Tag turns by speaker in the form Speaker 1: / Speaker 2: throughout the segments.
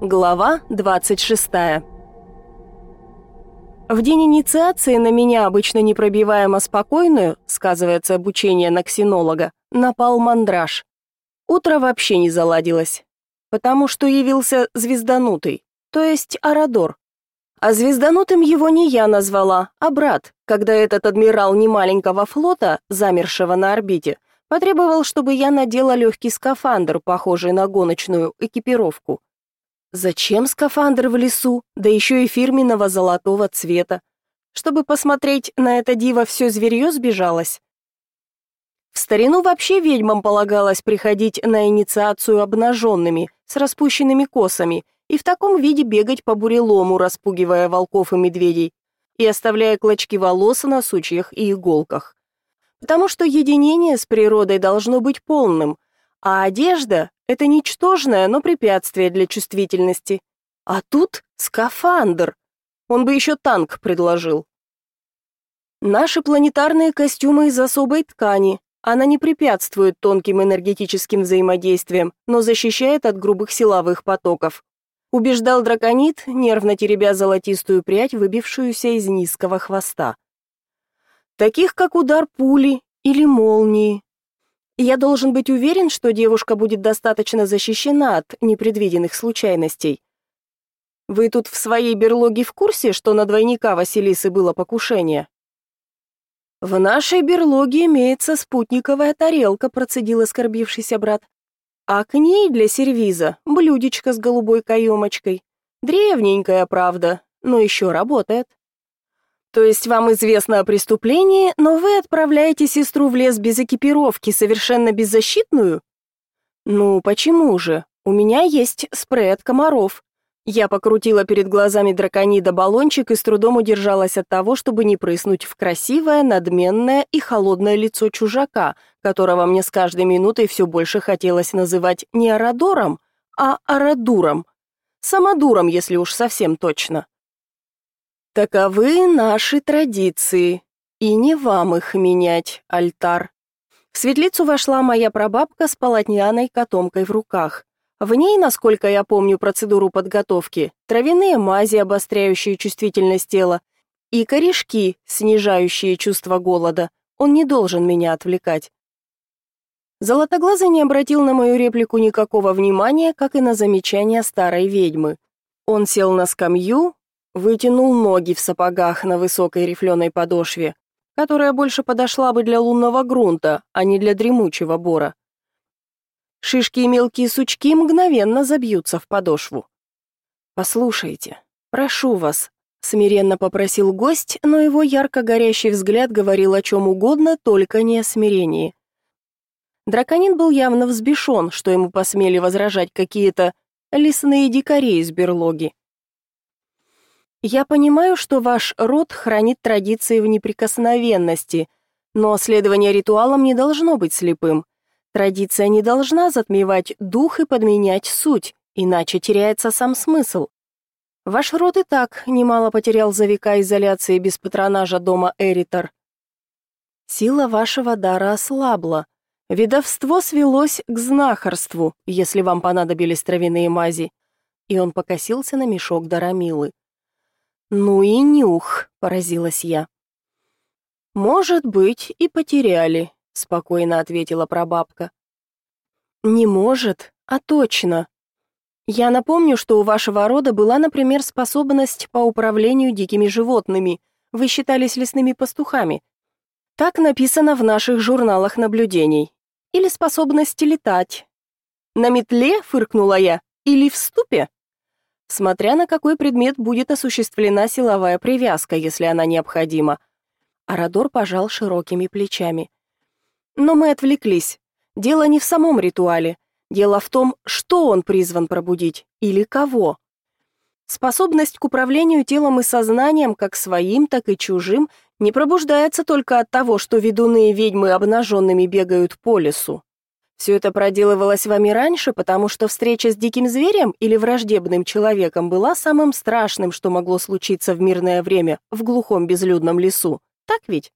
Speaker 1: Глава 26. В день инициации на меня, обычно непробиваемо спокойную, сказывается обучение на ксенолога, напал мандраж. Утро вообще не заладилось, потому что явился звезданутый, то есть Арадор. А звезданутым его не я назвала, а брат, когда этот адмирал немаленького флота, замершего на орбите, потребовал, чтобы я надела легкий скафандр, похожий на гоночную экипировку. Зачем скафандр в лесу, да еще и фирменного золотого цвета? Чтобы посмотреть на это диво, все зверье сбежалось. В старину вообще ведьмам полагалось приходить на инициацию обнаженными, с распущенными косами, и в таком виде бегать по бурелому, распугивая волков и медведей, и оставляя клочки волос на сучьях и иголках. Потому что единение с природой должно быть полным, а одежда — это ничтожное, но препятствие для чувствительности. А тут скафандр. Он бы еще танк предложил. Наши планетарные костюмы из особой ткани. Она не препятствует тонким энергетическим взаимодействиям, но защищает от грубых силовых потоков. Убеждал драконит, нервно теребя золотистую прядь, выбившуюся из низкого хвоста. Таких, как удар пули или молнии, я должен быть уверен, что девушка будет достаточно защищена от непредвиденных случайностей. Вы тут в своей берлоге в курсе, что на двойника Василисы было покушение? В нашей берлоге имеется спутниковая тарелка, процедил оскорбившийся брат. А к ней для сервиза блюдечко с голубой каемочкой. Древненькая, правда, но еще работает. То есть вам известно о преступлении, но вы отправляете сестру в лес без экипировки, совершенно беззащитную? Ну, почему же? У меня есть спрей от комаров. Я покрутила перед глазами драконида баллончик и с трудом удержалась от того, чтобы не прыснуть в красивое, надменное и холодное лицо чужака, которого мне с каждой минутой все больше хотелось называть не Арадором, а Арадуром. Самодуром, если уж совсем точно. Таковы наши традиции, и не вам их менять, альтар. В светлицу вошла моя прабабка с полотняной котомкой в руках. В ней, насколько я помню процедуру подготовки, травяные мази, обостряющие чувствительность тела, и корешки, снижающие чувство голода. Он не должен меня отвлекать. Золотоглазый не обратил на мою реплику никакого внимания, как и на замечание старой ведьмы. Он сел на скамью, вытянул ноги в сапогах на высокой рифленой подошве, которая больше подошла бы для лунного грунта, а не для дремучего бора. Шишки и мелкие сучки мгновенно забьются в подошву. «Послушайте, прошу вас», — смиренно попросил гость, но его ярко горящий взгляд говорил о чем угодно, только не о смирении. Драконин был явно взбешен, что ему посмели возражать какие-то лесные дикари из берлоги. Я понимаю, что ваш род хранит традиции в неприкосновенности, но следование ритуалам не должно быть слепым. Традиция не должна затмевать дух и подменять суть, иначе теряется сам смысл. Ваш род и так немало потерял за века изоляции без патронажа дома Эритор. Сила вашего дара ослабла. Ведовство свелось к знахарству, если вам понадобились травяные мази. И он покосился на мешок Дарамилы. «Ну и нюх!» — поразилась я. «Может быть, и потеряли», — спокойно ответила прабабка. «Не может, а точно. Я напомню, что у вашего рода была, например, способность по управлению дикими животными. Вы считались лесными пастухами. Так написано в наших журналах наблюдений. Или способность летать». «На метле?» — фыркнула я. «Или в ступе?» смотря на какой предмет будет осуществлена силовая привязка, если она необходима. Арадор пожал широкими плечами. Но мы отвлеклись. Дело не в самом ритуале. Дело в том, что он призван пробудить или кого. Способность к управлению телом и сознанием, как своим, так и чужим, не пробуждается только от того, что ведуны и ведьмы обнаженными бегают по лесу. Все это проделывалось вами раньше, потому что встреча с диким зверем или враждебным человеком была самым страшным, что могло случиться в мирное время в глухом безлюдном лесу. Так ведь?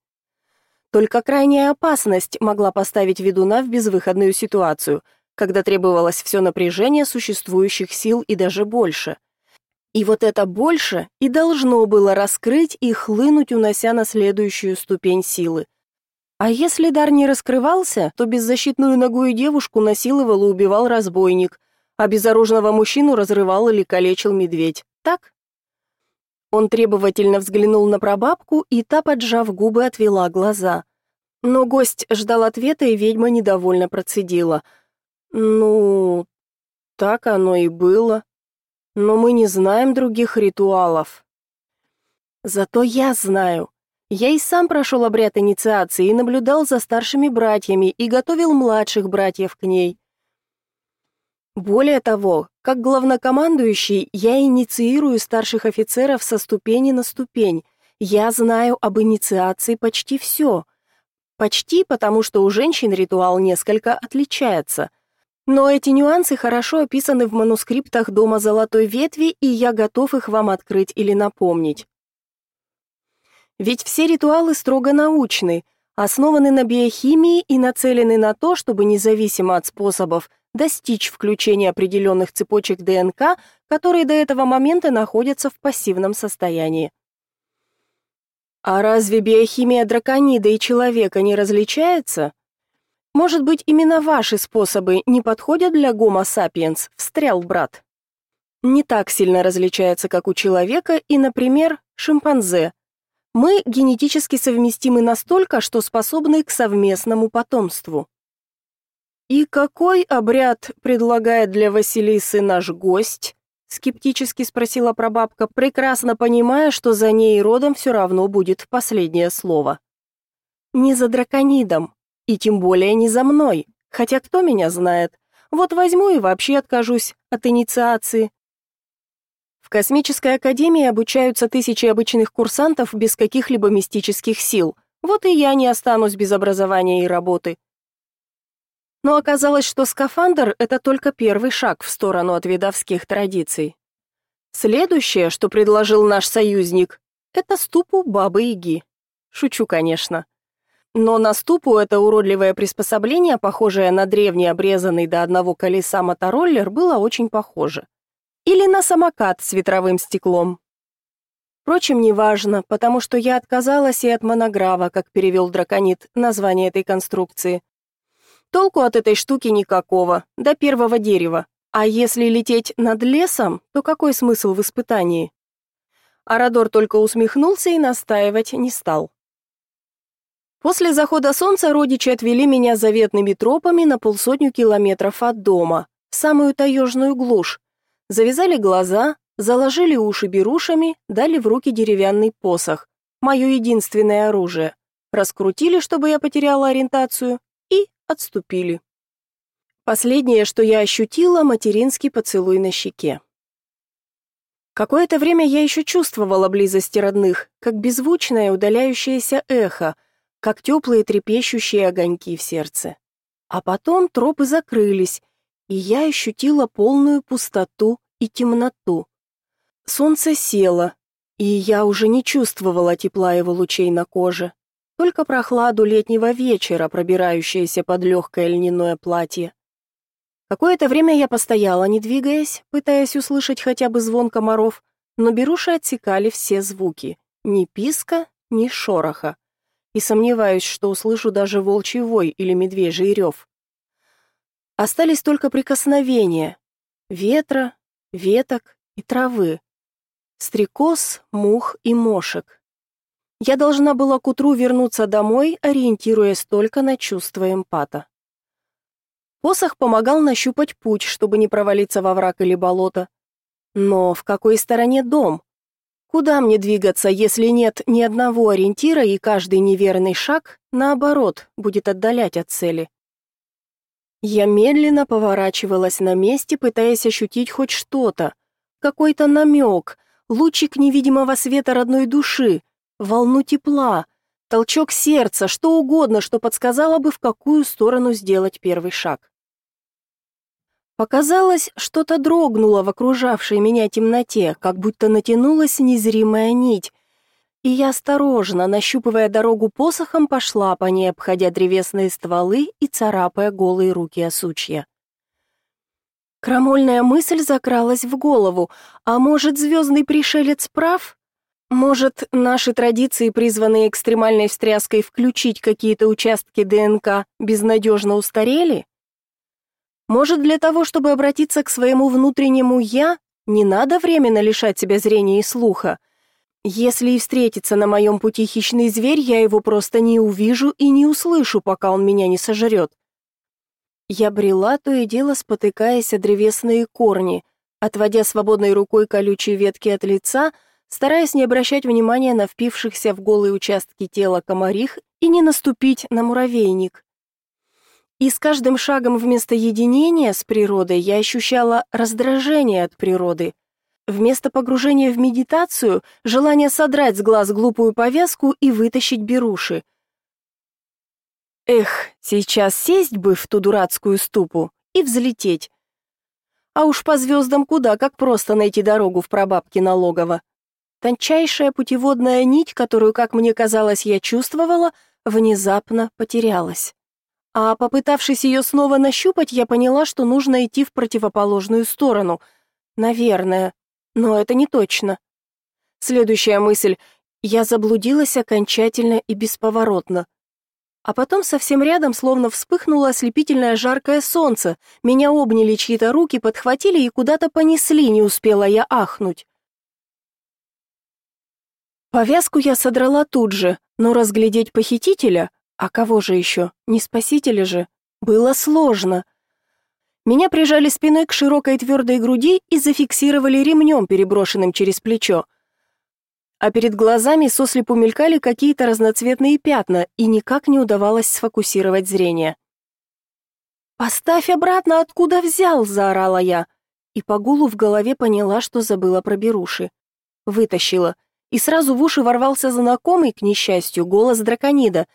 Speaker 1: Только крайняя опасность могла поставить ведуна в безвыходную ситуацию, когда требовалось все напряжение существующих сил и даже больше. И вот это больше и должно было раскрыть и хлынуть, унося на следующую ступень силы – а если дар не раскрывался, то беззащитную ногую девушку насиловал и убивал разбойник, а безоружного мужчину разрывал или калечил медведь. Так? Он требовательно взглянул на прабабку, и та, поджав губы, отвела глаза. Но гость ждал ответа, и ведьма недовольно процедила. «Ну, так оно и было. Но мы не знаем других ритуалов». «Зато я знаю», я и сам прошел обряд инициации и наблюдал за старшими братьями и готовил младших братьев к ней. Более того, как главнокомандующий, я инициирую старших офицеров со ступени на ступень. Я знаю об инициации почти все. Почти потому, что у женщин ритуал несколько отличается. Но эти нюансы хорошо описаны в манускриптах Дома Золотой Ветви, и я готов их вам открыть или напомнить. Ведь все ритуалы строго научны, основаны на биохимии и нацелены на то, чтобы независимо от способов достичь включения определенных цепочек ДНК, которые до этого момента находятся в пассивном состоянии. А разве биохимия драконида и человека не различается? Может быть, именно ваши способы не подходят для гомо сапиенс, встрял брат. Не так сильно различается, как у человека и, например, шимпанзе, мы генетически совместимы настолько, что способны к совместному потомству. И какой обряд предлагает для Василисы наш гость? скептически спросила прабабка, прекрасно понимая, что за ней родом все равно будет последнее слово. Не за драконидом, и тем более не за мной. Хотя кто меня знает? Вот возьму и вообще откажусь от инициации. В космической академии обучаются тысячи обычных курсантов без каких-либо мистических сил. Вот и я не останусь без образования и работы. Но оказалось, что скафандр — это только первый шаг в сторону от ведовских традиций. Следующее, что предложил наш союзник, это ступу бабы-яги. Шучу, конечно. Но на ступу это уродливое приспособление, похожее на древний обрезанный до одного колеса мотороллер, было очень похоже или на самокат с ветровым стеклом. Впрочем, неважно, потому что я отказалась и от монограва, как перевел драконит название этой конструкции. Толку от этой штуки никакого, до первого дерева. А если лететь над лесом, то какой смысл в испытании? Арадор только усмехнулся и настаивать не стал. После захода солнца родичи отвели меня заветными тропами на полсотню километров от дома, в самую таежную глушь, завязали глаза, заложили уши берушами, дали в руки деревянный посох, мое единственное оружие, раскрутили, чтобы я потеряла ориентацию, и отступили. Последнее, что я ощутила, материнский поцелуй на щеке. Какое-то время я еще чувствовала близости родных, как беззвучное удаляющееся эхо, как теплые трепещущие огоньки в сердце. А потом тропы закрылись, и я ощутила полную пустоту и темноту. Солнце село, и я уже не чувствовала тепла его лучей на коже, только прохладу летнего вечера, пробирающуюся под легкое льняное платье. Какое-то время я постояла, не двигаясь, пытаясь услышать хотя бы звон комаров, но беруши отсекали все звуки, ни писка, ни шороха, и сомневаюсь, что услышу даже волчий вой или медвежий рев. Остались только прикосновения — ветра, веток и травы, стрекоз, мух и мошек. Я должна была к утру вернуться домой, ориентируясь только на чувство эмпата. Посох помогал нащупать путь, чтобы не провалиться во враг или болото. Но в какой стороне дом? Куда мне двигаться, если нет ни одного ориентира, и каждый неверный шаг, наоборот, будет отдалять от цели? Я медленно поворачивалась на месте, пытаясь ощутить хоть что-то. Какой-то намек, лучик невидимого света родной души, волну тепла, толчок сердца, что угодно, что подсказало бы, в какую сторону сделать первый шаг. Показалось, что-то дрогнуло в окружавшей меня темноте, как будто натянулась незримая нить, и я осторожно, нащупывая дорогу посохом, пошла по ней, обходя древесные стволы и царапая голые руки о сучья. Крамольная мысль закралась в голову, а может, звездный пришелец прав? Может, наши традиции, призванные экстремальной встряской включить какие-то участки ДНК, безнадежно устарели? Может, для того, чтобы обратиться к своему внутреннему «я», не надо временно лишать себя зрения и слуха, если и встретится на моем пути хищный зверь, я его просто не увижу и не услышу, пока он меня не сожрет. Я брела, то и дело спотыкаясь о древесные корни, отводя свободной рукой колючие ветки от лица, стараясь не обращать внимания на впившихся в голые участки тела комарих и не наступить на муравейник. И с каждым шагом вместо единения с природой я ощущала раздражение от природы — Вместо погружения в медитацию – желание содрать с глаз глупую повязку и вытащить беруши. Эх, сейчас сесть бы в ту дурацкую ступу и взлететь. А уж по звездам куда, как просто найти дорогу в прабабке налогово. Тончайшая путеводная нить, которую, как мне казалось, я чувствовала, внезапно потерялась. А попытавшись ее снова нащупать, я поняла, что нужно идти в противоположную сторону. Наверное, но это не точно. Следующая мысль «я заблудилась окончательно и бесповоротно». А потом совсем рядом словно вспыхнуло ослепительное жаркое солнце. Меня обняли чьи-то руки, подхватили и куда-то понесли, не успела я ахнуть. Повязку я содрала тут же, но разглядеть похитителя, а кого же еще, не спасителя же, было сложно — меня прижали спиной к широкой твердой груди и зафиксировали ремнем, переброшенным через плечо. А перед глазами сослепу мелькали какие-то разноцветные пятна, и никак не удавалось сфокусировать зрение. «Поставь обратно, откуда взял!» – заорала я. И по гулу в голове поняла, что забыла про беруши. Вытащила. И сразу в уши ворвался знакомый, к несчастью, голос драконида.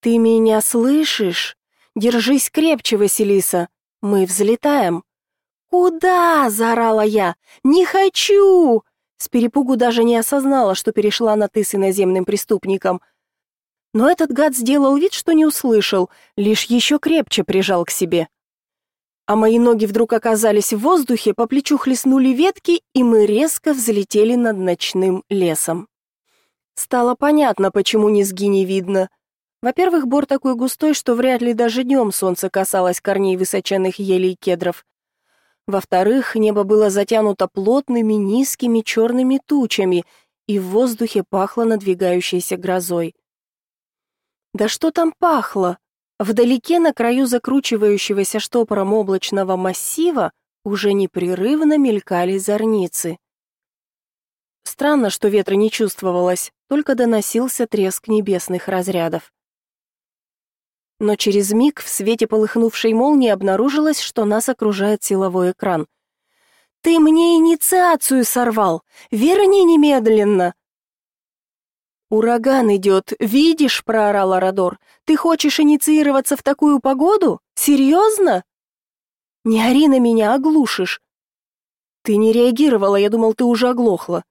Speaker 1: «Ты меня слышишь? Держись крепче, Василиса!» Мы взлетаем. «Куда?» – заорала я. «Не хочу!» С перепугу даже не осознала, что перешла на «ты» с иноземным преступником. Но этот гад сделал вид, что не услышал, лишь еще крепче прижал к себе. А мои ноги вдруг оказались в воздухе, по плечу хлестнули ветки, и мы резко взлетели над ночным лесом. Стало понятно, почему низги не видно – во-первых, бор такой густой, что вряд ли даже днем солнце касалось корней высоченных елей и кедров. Во-вторых, небо было затянуто плотными низкими черными тучами, и в воздухе пахло надвигающейся грозой. Да что там пахло? Вдалеке, на краю закручивающегося штопором облачного массива, уже непрерывно мелькали зорницы. Странно, что ветра не чувствовалось, только доносился треск небесных разрядов но через миг в свете полыхнувшей молнии обнаружилось, что нас окружает силовой экран. «Ты мне инициацию сорвал! Верни немедленно!» «Ураган идет, видишь?» — проорал Арадор. «Ты хочешь инициироваться в такую погоду? Серьезно?» «Не ори на меня, оглушишь!» «Ты не реагировала, я думал, ты уже оглохла».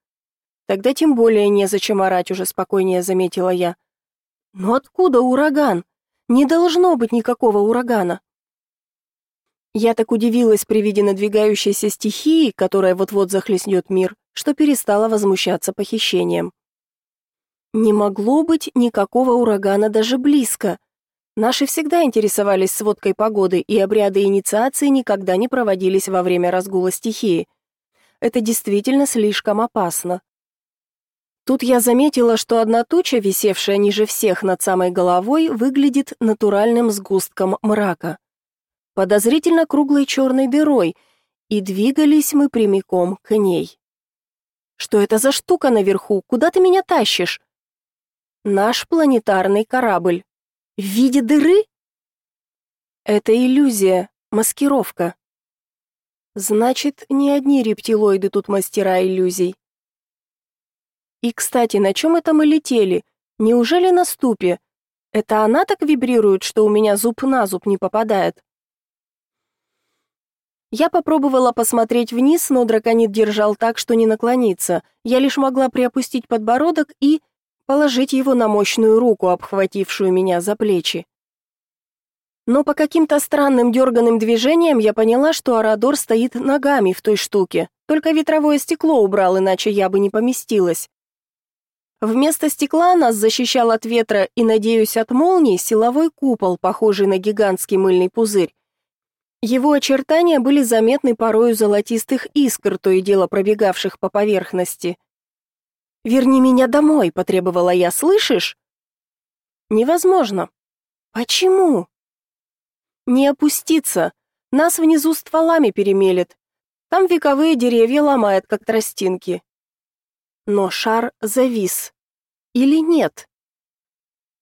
Speaker 1: «Тогда тем более незачем орать уже спокойнее», — заметила я. «Но откуда ураган? Не должно быть никакого урагана. Я так удивилась при виде надвигающейся стихии, которая вот-вот захлестнет мир, что перестала возмущаться похищением. Не могло быть никакого урагана даже близко. Наши всегда интересовались сводкой погоды, и обряды инициации никогда не проводились во время разгула стихии. Это действительно слишком опасно. Тут я заметила, что одна туча, висевшая ниже всех над самой головой, выглядит натуральным сгустком мрака. Подозрительно круглой черной дырой, и двигались мы прямиком к ней. «Что это за штука наверху? Куда ты меня тащишь?» «Наш планетарный корабль. В виде дыры?» «Это иллюзия, маскировка». «Значит, не одни рептилоиды тут мастера иллюзий. И, кстати, на чем это мы летели? Неужели на ступе? Это она так вибрирует, что у меня зуб на зуб не попадает. Я попробовала посмотреть вниз, но драконит держал так, что не наклониться. Я лишь могла приопустить подбородок и положить его на мощную руку, обхватившую меня за плечи. Но по каким-то странным дерганым движениям я поняла, что Арадор стоит ногами в той штуке. Только ветровое стекло убрал, иначе я бы не поместилась. Вместо стекла нас защищал от ветра и, надеюсь, от молний силовой купол, похожий на гигантский мыльный пузырь. Его очертания были заметны порою золотистых искр, то и дело пробегавших по поверхности. «Верни меня домой», — потребовала я, — «слышишь?» «Невозможно». «Почему?» «Не опуститься. Нас внизу стволами перемелет. Там вековые деревья ломают, как тростинки но шар завис. Или нет?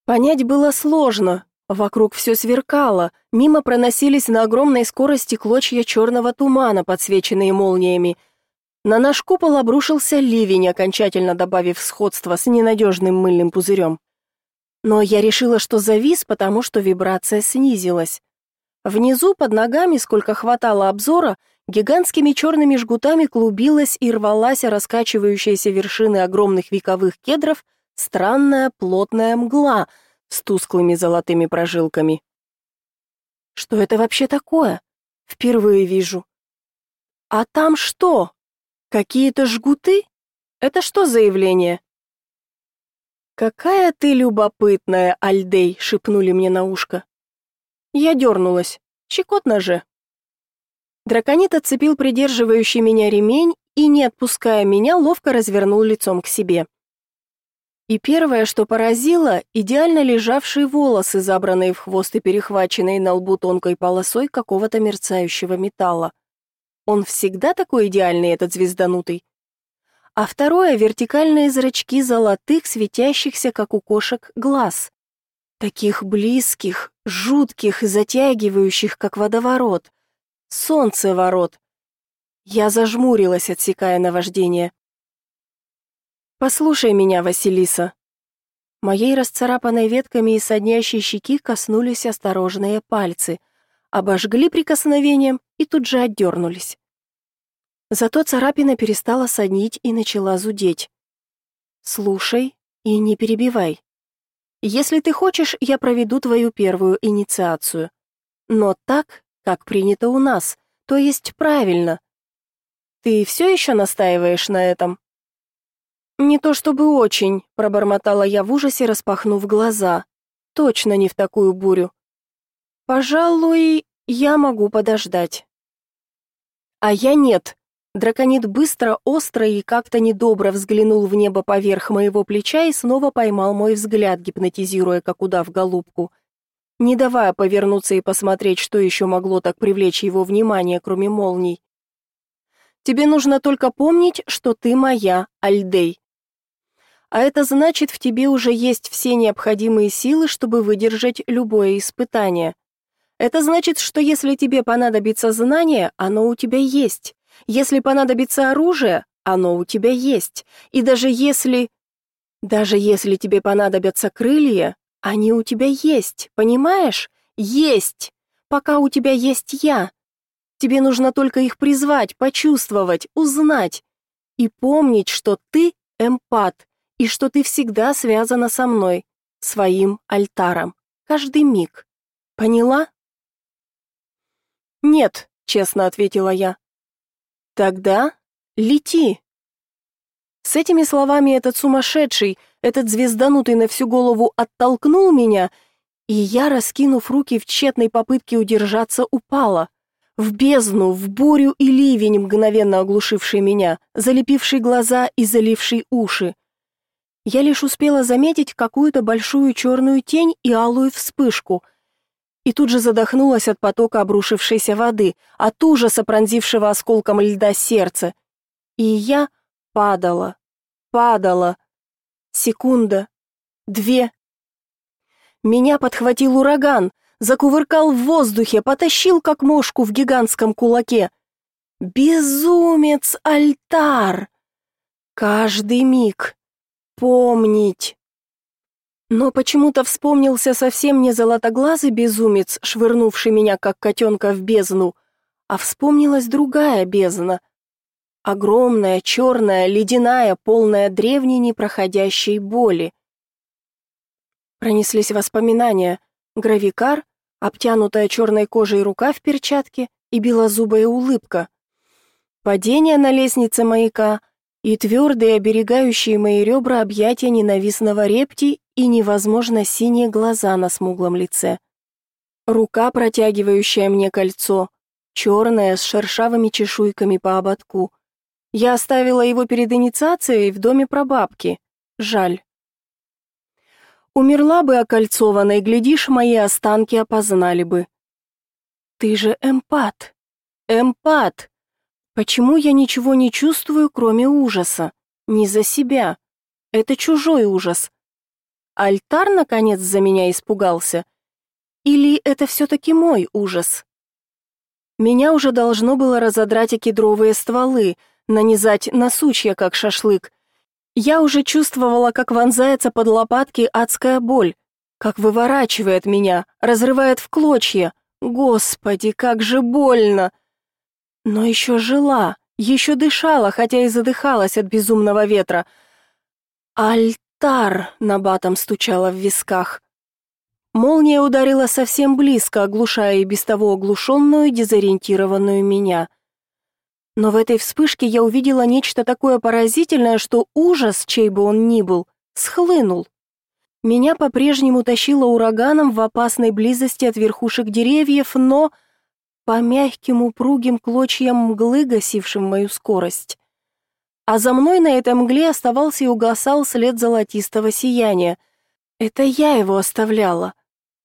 Speaker 1: Понять было сложно. Вокруг все сверкало, мимо проносились на огромной скорости клочья черного тумана, подсвеченные молниями. На наш купол обрушился ливень, окончательно добавив сходство с ненадежным мыльным пузырем. Но я решила, что завис, потому что вибрация снизилась. Внизу, под ногами, сколько хватало обзора, Гигантскими черными жгутами клубилась и рвалась раскачивающаяся вершины огромных вековых кедров странная плотная мгла с тусклыми золотыми прожилками. «Что это вообще такое? Впервые вижу». «А там что? Какие-то жгуты? Это что за явление?» «Какая ты любопытная, Альдей!» — шепнули мне на ушко. Я дернулась. Щекотно же. Драконит отцепил придерживающий меня ремень и, не отпуская меня, ловко развернул лицом к себе. И первое, что поразило, идеально лежавшие волосы, забранные в хвост и перехваченные на лбу тонкой полосой какого-то мерцающего металла. Он всегда такой идеальный, этот звезданутый. А второе — вертикальные зрачки золотых, светящихся, как у кошек, глаз. Таких близких, жутких и затягивающих, как водоворот — солнце ворот. Я зажмурилась, отсекая наваждение. Послушай меня, Василиса. Моей расцарапанной ветками и соднящей щеки коснулись осторожные пальцы, обожгли прикосновением и тут же отдернулись. Зато царапина перестала соднить и начала зудеть. Слушай и не перебивай. Если ты хочешь, я проведу твою первую инициацию. Но так, как принято у нас, то есть правильно. Ты все еще настаиваешь на этом? Не то чтобы очень, пробормотала я в ужасе, распахнув глаза. Точно не в такую бурю. Пожалуй, я могу подождать. А я нет. Драконит быстро, остро и как-то недобро взглянул в небо поверх моего плеча и снова поймал мой взгляд, гипнотизируя как удав голубку не давая повернуться и посмотреть, что еще могло так привлечь его внимание, кроме молний. «Тебе нужно только помнить, что ты моя, Альдей. А это значит, в тебе уже есть все необходимые силы, чтобы выдержать любое испытание. Это значит, что если тебе понадобится знание, оно у тебя есть. Если понадобится оружие, оно у тебя есть. И даже если... Даже если тебе понадобятся крылья, они у тебя есть, понимаешь? Есть! Пока у тебя есть я. Тебе нужно только их призвать, почувствовать, узнать. И помнить, что ты эмпат, и что ты всегда связана со мной, своим альтаром, каждый миг. Поняла? Нет, честно ответила я. Тогда лети. С этими словами этот сумасшедший – этот звезданутый на всю голову оттолкнул меня, и я, раскинув руки в тщетной попытке удержаться, упала. В бездну, в бурю и ливень, мгновенно оглушивший меня, залепивший глаза и заливший уши. Я лишь успела заметить какую-то большую черную тень и алую вспышку — и тут же задохнулась от потока обрушившейся воды, от ужаса пронзившего осколком льда сердце. И я падала, падала, секунда, две. Меня подхватил ураган, закувыркал в воздухе, потащил как мошку в гигантском кулаке. Безумец альтар! Каждый миг помнить. Но почему-то вспомнился совсем не золотоглазый безумец, швырнувший меня как котенка в бездну, а вспомнилась другая бездна, огромная, черная, ледяная, полная древней непроходящей боли. Пронеслись воспоминания. Гравикар, обтянутая черной кожей рука в перчатке и белозубая улыбка. Падение на лестнице маяка и твердые, оберегающие мои ребра объятия ненавистного репти и невозможно синие глаза на смуглом лице. Рука, протягивающая мне кольцо, черная, с шершавыми чешуйками по ободку, я оставила его перед инициацией в доме прабабки. Жаль. Умерла бы окольцованной, глядишь, мои останки опознали бы. Ты же эмпат. Эмпат. Почему я ничего не чувствую, кроме ужаса? Не за себя. Это чужой ужас. Альтар, наконец, за меня испугался. Или это все-таки мой ужас? Меня уже должно было разодрать и кедровые стволы, нанизать на сучья, как шашлык. Я уже чувствовала, как вонзается под лопатки адская боль, как выворачивает меня, разрывает в клочья. Господи, как же больно! Но еще жила, еще дышала, хотя и задыхалась от безумного ветра. «Альтар!» — на батом стучала в висках. Молния ударила совсем близко, оглушая и без того оглушенную, дезориентированную меня — но в этой вспышке я увидела нечто такое поразительное, что ужас, чей бы он ни был, схлынул. Меня по-прежнему тащило ураганом в опасной близости от верхушек деревьев, но по мягким упругим клочьям мглы, гасившим мою скорость. А за мной на этой мгле оставался и угасал след золотистого сияния. Это я его оставляла.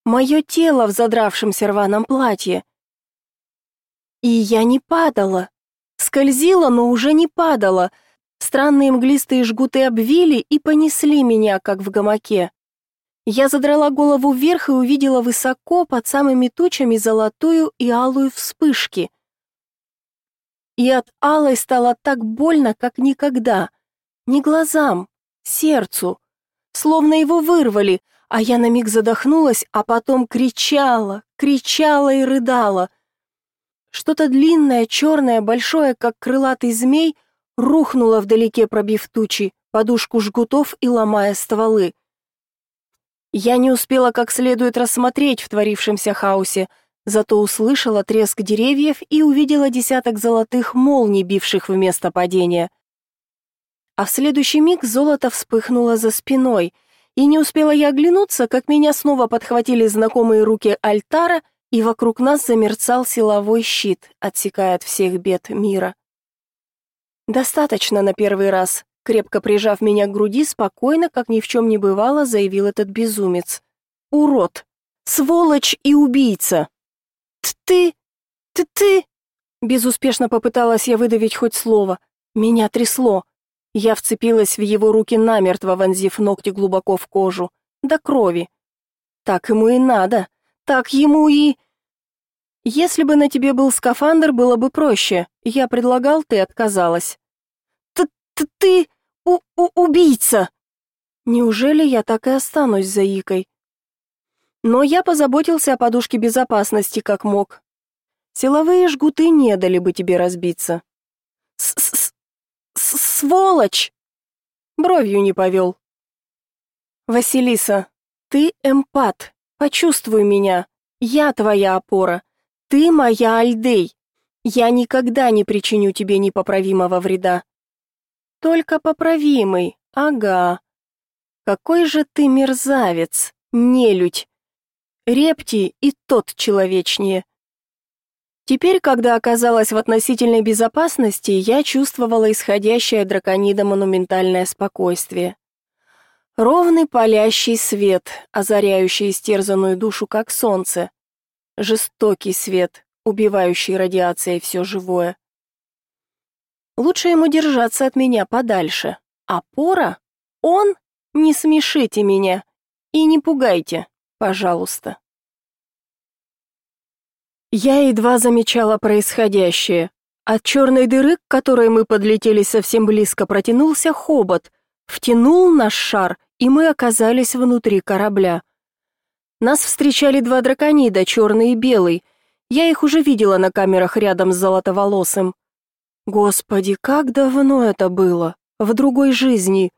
Speaker 1: Мое тело в задравшемся рваном платье. И я не падала. Скользила, но уже не падала. Странные мглистые жгуты обвили и понесли меня, как в гамаке. Я задрала голову вверх и увидела высоко под самыми тучами золотую и алую вспышки. И от алой стало так больно, как никогда. Не глазам, сердцу. Словно его вырвали, а я на миг задохнулась, а потом кричала, кричала и рыдала — что-то длинное, черное, большое, как крылатый змей, рухнуло вдалеке, пробив тучи, подушку жгутов и ломая стволы. Я не успела как следует рассмотреть в творившемся хаосе, зато услышала треск деревьев и увидела десяток золотых молний, бивших вместо падения. А в следующий миг золото вспыхнуло за спиной, и не успела я оглянуться, как меня снова подхватили знакомые руки Альтара — и вокруг нас замерцал силовой щит, отсекая от всех бед мира. «Достаточно на первый раз», — крепко прижав меня к груди, спокойно, как ни в чем не бывало, заявил этот безумец. «Урод! Сволочь и убийца!» «Ты! Ты! Ты!» Безуспешно попыталась я выдавить хоть слово. Меня трясло. Я вцепилась в его руки намертво, вонзив ногти глубоко в кожу. До крови. Так ему и надо. Так ему и... Если бы на тебе был скафандр, было бы проще. Я предлагал, ты отказалась. Т -т ты у -у убийца. Неужели я так и останусь заикой? Но я позаботился о подушке безопасности как мог. Силовые жгуты не дали бы тебе разбиться. С -с -с Сволочь! Бровью не повел. Василиса, ты эмпат. Почувствуй меня. Я твоя опора. Ты моя Альдей. Я никогда не причиню тебе непоправимого вреда. Только поправимый. Ага. Какой же ты мерзавец, нелюдь. Рептий и тот человечнее. Теперь, когда оказалась в относительной безопасности, я чувствовала исходящее драконида монументальное спокойствие. Ровный палящий свет, озаряющий истерзанную душу, как солнце. Жестокий свет, убивающий радиацией все живое. Лучше ему держаться от меня подальше. Опора? Он? Не смешите меня и не пугайте, пожалуйста. Я едва замечала происходящее. От черной дыры, к которой мы подлетели совсем близко, протянулся хобот, втянул наш шар и мы оказались внутри корабля. Нас встречали два драконида, черный и белый. Я их уже видела на камерах рядом с золотоволосым. Господи, как давно это было, в другой жизни.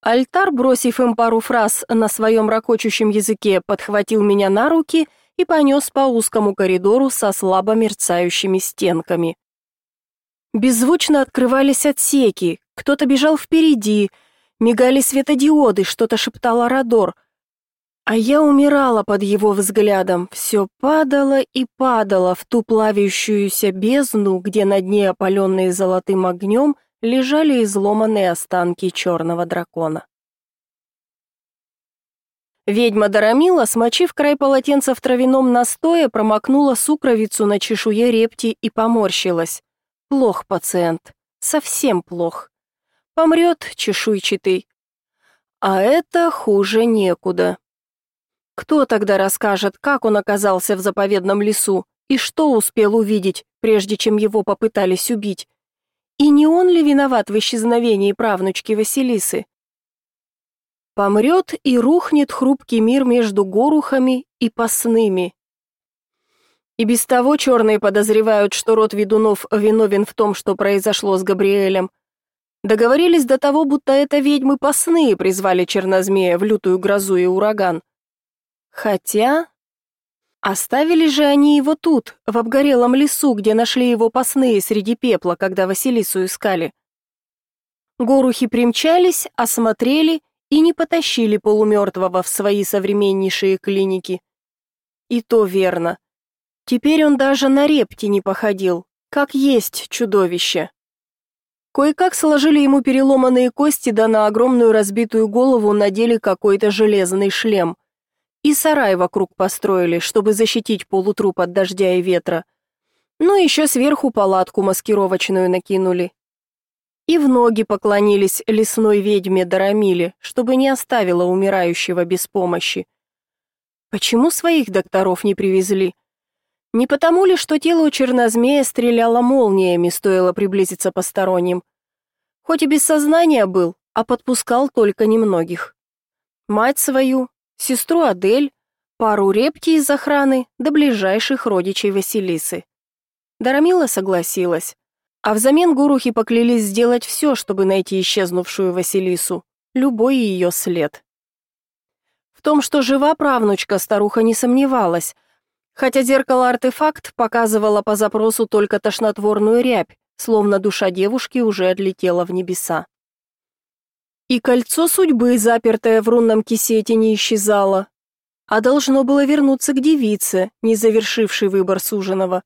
Speaker 1: Альтар, бросив им пару фраз на своем ракочущем языке, подхватил меня на руки и понес по узкому коридору со слабо мерцающими стенками. Беззвучно открывались отсеки, кто-то бежал впереди, мигали светодиоды, что-то шептал Арадор. А я умирала под его взглядом, все падало и падало в ту плавящуюся бездну, где на дне, опаленные золотым огнем, лежали изломанные останки черного дракона. Ведьма Дарамила, смочив край полотенца в травяном настое, промокнула сукровицу на чешуе репти и поморщилась. Плох пациент, совсем плох помрет чешуйчатый. А это хуже некуда. Кто тогда расскажет, как он оказался в заповедном лесу и что успел увидеть, прежде чем его попытались убить? И не он ли виноват в исчезновении правнучки Василисы? Помрет и рухнет хрупкий мир между горухами и пасными. И без того черные подозревают, что род ведунов виновен в том, что произошло с Габриэлем, Договорились до того, будто это ведьмы посны призвали Чернозмея в лютую грозу и ураган. Хотя... Оставили же они его тут, в обгорелом лесу, где нашли его посные среди пепла, когда Василису искали. Горухи примчались, осмотрели и не потащили полумертвого в свои современнейшие клиники. И то верно. Теперь он даже на репти не походил, как есть чудовище. Кое-как сложили ему переломанные кости, да на огромную разбитую голову надели какой-то железный шлем. И сарай вокруг построили, чтобы защитить полутруп от дождя и ветра. Ну еще сверху палатку маскировочную накинули. И в ноги поклонились лесной ведьме Дарамиле, чтобы не оставила умирающего без помощи. Почему своих докторов не привезли? Не потому ли, что тело у чернозмея стреляло молниями, стоило приблизиться посторонним. Хоть и без сознания был, а подпускал только немногих. Мать свою, сестру Адель, пару репти из охраны до ближайших родичей Василисы. Дарамила согласилась, а взамен гурухи поклялись сделать все, чтобы найти исчезнувшую Василису, любой ее след. В том, что жива правнучка, старуха не сомневалась, Хотя зеркало артефакт показывало по запросу только тошнотворную рябь, словно душа девушки уже отлетела в небеса. И кольцо судьбы, запертое в рунном кисете, не исчезало, а должно было вернуться к девице, не завершившей выбор суженого.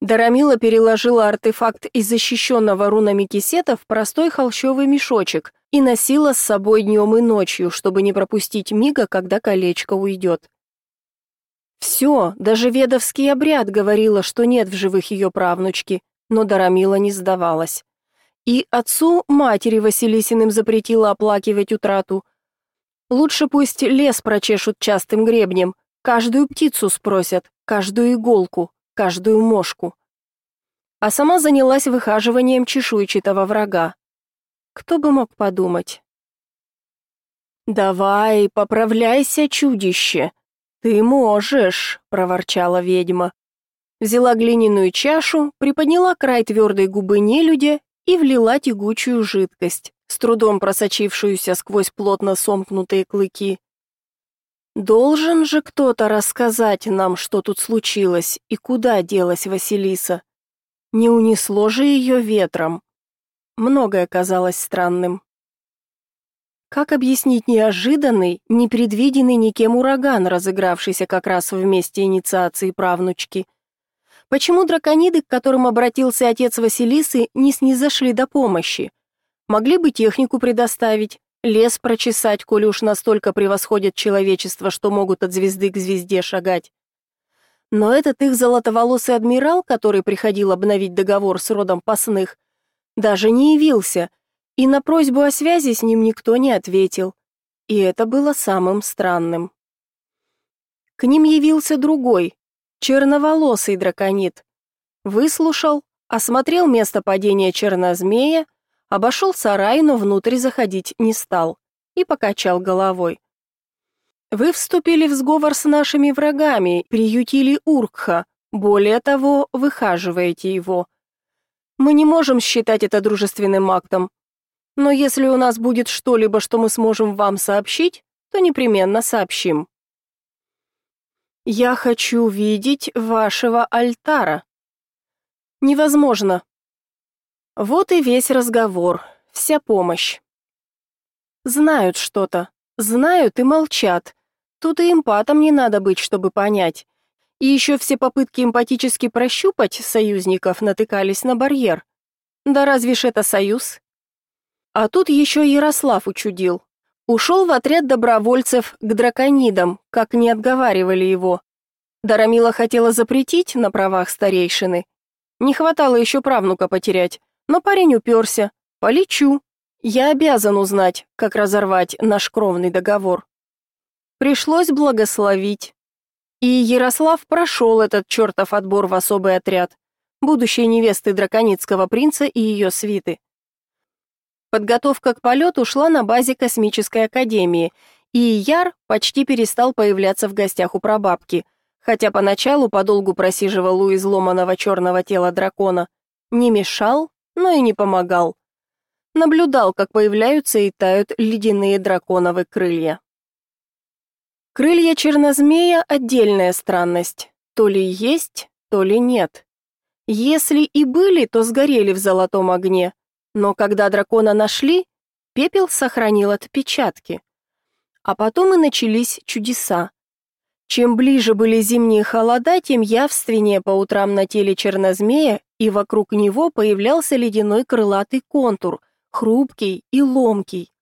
Speaker 1: Дарамила переложила артефакт из защищенного рунами кисета в простой холщовый мешочек и носила с собой днем и ночью, чтобы не пропустить мига, когда колечко уйдет. Все, даже ведовский обряд говорила, что нет в живых ее правнучки, но Дарамила не сдавалась. И отцу матери Василисиным запретила оплакивать утрату. Лучше пусть лес прочешут частым гребнем, каждую птицу спросят, каждую иголку, каждую мошку. А сама занялась выхаживанием чешуйчатого врага. Кто бы мог подумать? «Давай, поправляйся, чудище!» «Ты можешь!» — проворчала ведьма. Взяла глиняную чашу, приподняла край твердой губы нелюдя и влила тягучую жидкость, с трудом просочившуюся сквозь плотно сомкнутые клыки. «Должен же кто-то рассказать нам, что тут случилось и куда делась Василиса. Не унесло же ее ветром». Многое казалось странным. Как объяснить неожиданный, непредвиденный никем ураган, разыгравшийся как раз в месте инициации правнучки? Почему дракониды, к которым обратился отец Василисы, не снизошли до помощи? Могли бы технику предоставить, лес прочесать, коли уж настолько превосходят человечество, что могут от звезды к звезде шагать. Но этот их золотоволосый адмирал, который приходил обновить договор с родом Пасных, даже не явился — и на просьбу о связи с ним никто не ответил, и это было самым странным. К ним явился другой, черноволосый драконит. Выслушал, осмотрел место падения чернозмея, обошел сарай, но внутрь заходить не стал и покачал головой. «Вы вступили в сговор с нашими врагами, приютили Уркха, более того, выхаживаете его. Мы не можем считать это дружественным актом, но если у нас будет что-либо, что мы сможем вам сообщить, то непременно сообщим. Я хочу видеть вашего альтара. Невозможно. Вот и весь разговор, вся помощь. Знают что-то, знают и молчат. Тут и эмпатом не надо быть, чтобы понять. И еще все попытки эмпатически прощупать союзников натыкались на барьер. Да разве ж это союз? А тут еще Ярослав учудил. Ушел в отряд добровольцев к драконидам, как не отговаривали его. Дарамила хотела запретить на правах старейшины. Не хватало еще правнука потерять, но парень уперся. «Полечу. Я обязан узнать, как разорвать наш кровный договор». Пришлось благословить. И Ярослав прошел этот чертов отбор в особый отряд, будущей невесты драконицкого принца и ее свиты. Подготовка к полету шла на базе космической академии, и Яр почти перестал появляться в гостях у прабабки, хотя поначалу подолгу просиживал у изломанного черного тела дракона. Не мешал, но и не помогал. Наблюдал, как появляются и тают ледяные драконовы крылья. Крылья чернозмея — отдельная странность. То ли есть, то ли нет. Если и были, то сгорели в золотом огне — но когда дракона нашли, пепел сохранил отпечатки. А потом и начались чудеса. Чем ближе были зимние холода, тем явственнее по утрам на теле чернозмея и вокруг него появлялся ледяной крылатый контур, хрупкий и ломкий.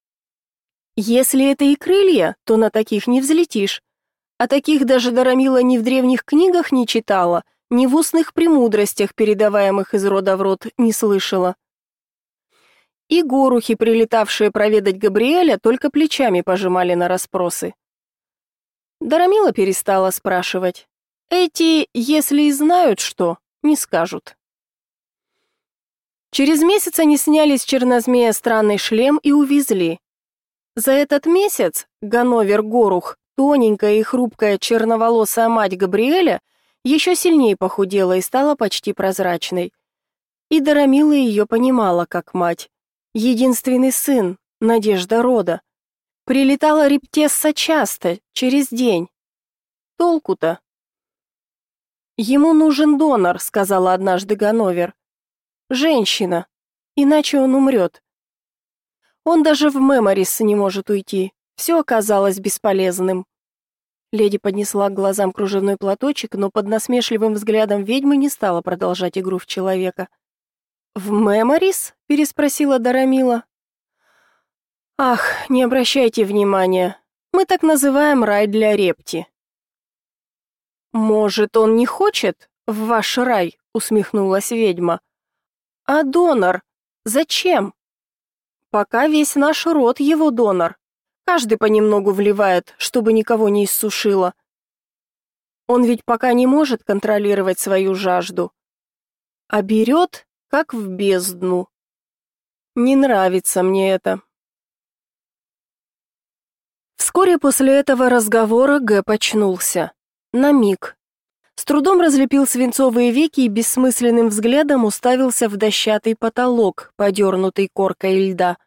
Speaker 1: Если это и крылья, то на таких не взлетишь. А таких даже Дарамила ни в древних книгах не читала, ни в устных премудростях, передаваемых из рода в род, не слышала. И горухи, прилетавшие проведать Габриэля, только плечами пожимали на расспросы. Дарамила перестала спрашивать. Эти, если и знают что, не скажут. Через месяц они сняли с чернозмея странный шлем и увезли. За этот месяц Гановер Горух, тоненькая и хрупкая черноволосая мать Габриэля, еще сильнее похудела и стала почти прозрачной. И Дарамила ее понимала как мать единственный сын, надежда рода. Прилетала Рептесса часто, через день. Толку-то? Ему нужен донор, сказала однажды Гановер. Женщина, иначе он умрет. Он даже в Меморис не может уйти. Все оказалось бесполезным. Леди поднесла к глазам кружевной платочек, но под насмешливым взглядом ведьмы не стала продолжать игру в человека. «В меморис?» – переспросила Дарамила. «Ах, не обращайте внимания. Мы так называем рай для репти». «Может, он не хочет в ваш рай?» – усмехнулась ведьма. «А донор? Зачем?» «Пока весь наш род его донор. Каждый понемногу вливает, чтобы никого не иссушило. Он ведь пока не может контролировать свою жажду. А берет как в бездну. Не нравится мне это. Вскоре после этого разговора Г почнулся. На миг. С трудом разлепил свинцовые веки и бессмысленным взглядом уставился в дощатый потолок, подернутый коркой льда.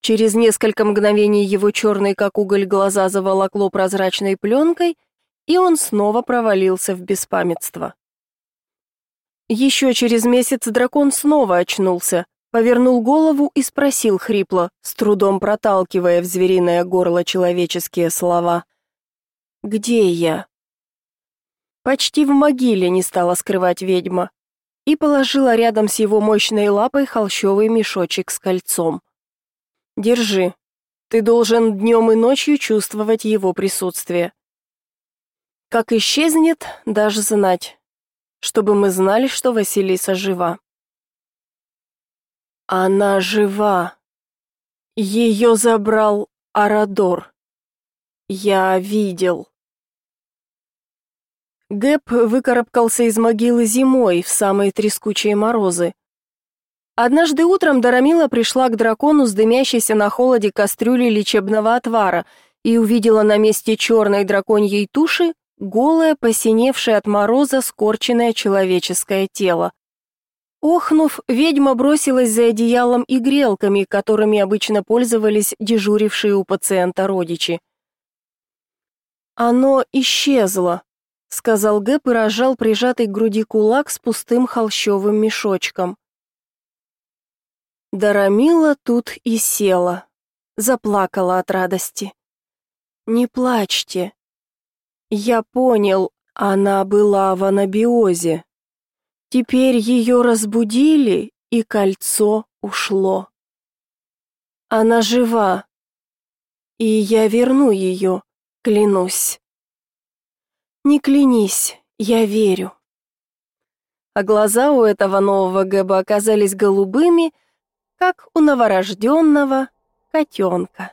Speaker 1: Через несколько мгновений его черные, как уголь, глаза заволокло прозрачной пленкой, и он снова провалился в беспамятство. Еще через месяц дракон снова очнулся, повернул голову и спросил хрипло, с трудом проталкивая в звериное горло человеческие слова. «Где я?» Почти в могиле не стала скрывать ведьма и положила рядом с его мощной лапой холщовый мешочек с кольцом. «Держи. Ты должен днем и ночью чувствовать его присутствие. Как исчезнет, даже знать чтобы мы знали, что Василиса жива. Она жива. Ее забрал Арадор. Я видел. Гэб выкарабкался из могилы зимой в самые трескучие морозы. Однажды утром Дарамила пришла к дракону с дымящейся на холоде кастрюлей лечебного отвара и увидела на месте черной драконьей туши голое, посиневшее от мороза скорченное человеческое тело. Охнув, ведьма бросилась за одеялом и грелками, которыми обычно пользовались дежурившие у пациента родичи. «Оно исчезло», — сказал Гэп и разжал прижатый к груди кулак с пустым холщовым мешочком. Дарамила тут и села, заплакала от радости. «Не плачьте, я понял, она была в анабиозе. Теперь ее разбудили, и кольцо ушло. Она жива, и я верну ее, клянусь. Не клянись, я верю. А глаза у этого нового Гэба оказались голубыми, как у новорожденного котенка.